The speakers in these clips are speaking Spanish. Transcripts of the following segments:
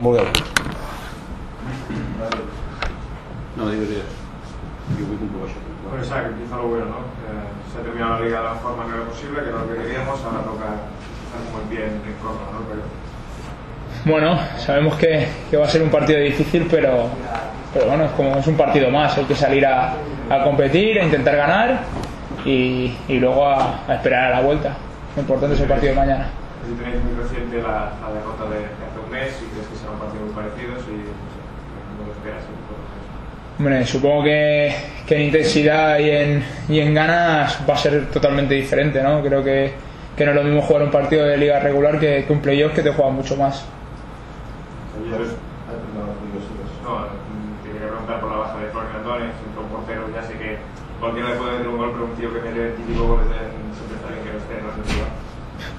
Muy bien. No, digo, digo. Yo voy eso. Bueno, Isaac, empieza lo bueno, ¿no? Eh, se ha terminado la liga de la forma mejor posible, que era lo que queríamos, ahora toca estar muy bien en forma, ¿no? Pero Bueno, sabemos que, que va a ser un partido difícil, pero, pero bueno, es como es un partido más. Hay que salir a, a competir, a intentar ganar y, y luego a, a esperar a la vuelta. Lo importante es el partido de mañana. Si tenéis muy reciente la, la derrota de, de hace un mes y crees que será un partido muy parecido, si no lo esperas. ¿eh? Hombre, supongo que, que en intensidad y en, y en ganas va a ser totalmente diferente, ¿no? Creo que, que no es lo mismo jugar un partido de liga regular que, que un playoff que te juega mucho más. Ayer, no, mm, te quería preguntar por la baja de Florian Antones, un portero, ya sé que cualquiera le puede meter un gol, pero un tío que mete 25 goles siempre está bien que no esté en la ofensiva.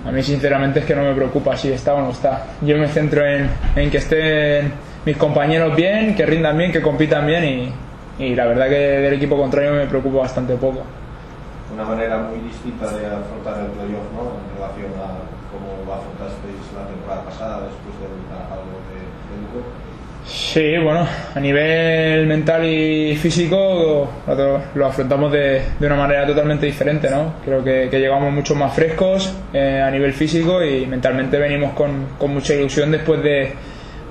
A mí sinceramente es que no me preocupa si está o no está. Yo me centro en, en que estén mis compañeros bien, que rindan bien, que compitan bien y, y la verdad que del equipo contrario me preocupa bastante poco. Una manera muy distinta de afrontar el playoff, ¿no? En relación a cómo afrontasteis la temporada pasada después del algo de, de Lugo. Sí, bueno, a nivel mental y físico lo, lo afrontamos de, de una manera totalmente diferente, ¿no? Creo que, que llegamos mucho más frescos eh, a nivel físico y mentalmente venimos con, con mucha ilusión después de,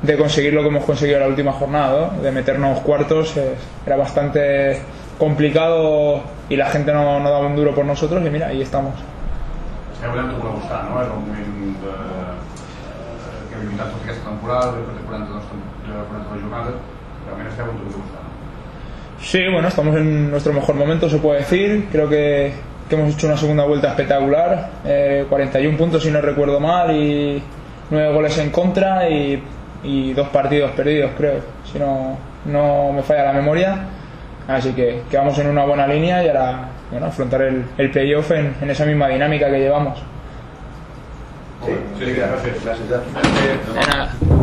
de conseguir lo que hemos conseguido en la última jornada, de meternos cuartos. eh, era bastante complicado y la gente no, no daba un duro por nosotros y mira, ahí estamos. De, que hem lluitat aquesta temporada, després de 42, tem- de 42 jornades, realment estem volent de col·laborar. Sí, bueno, estamos en nuestro mejor momento, se puede decir. Creo que, hemos hecho una segunda vuelta espectacular. Eh, 41 puntos, si no recuerdo mal, y 9 goles en contra y, y dos partidos perdidos, creo, si no, no me falla la memoria. Así que, que vamos en una buena línea y ahora bueno, afrontar el, el playoff en esa misma dinámica que llevamos. Sí, gracias. gracias. De nada.